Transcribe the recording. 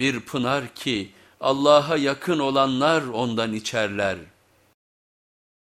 bir pınar ki Allah'a yakın olanlar ondan içerler.''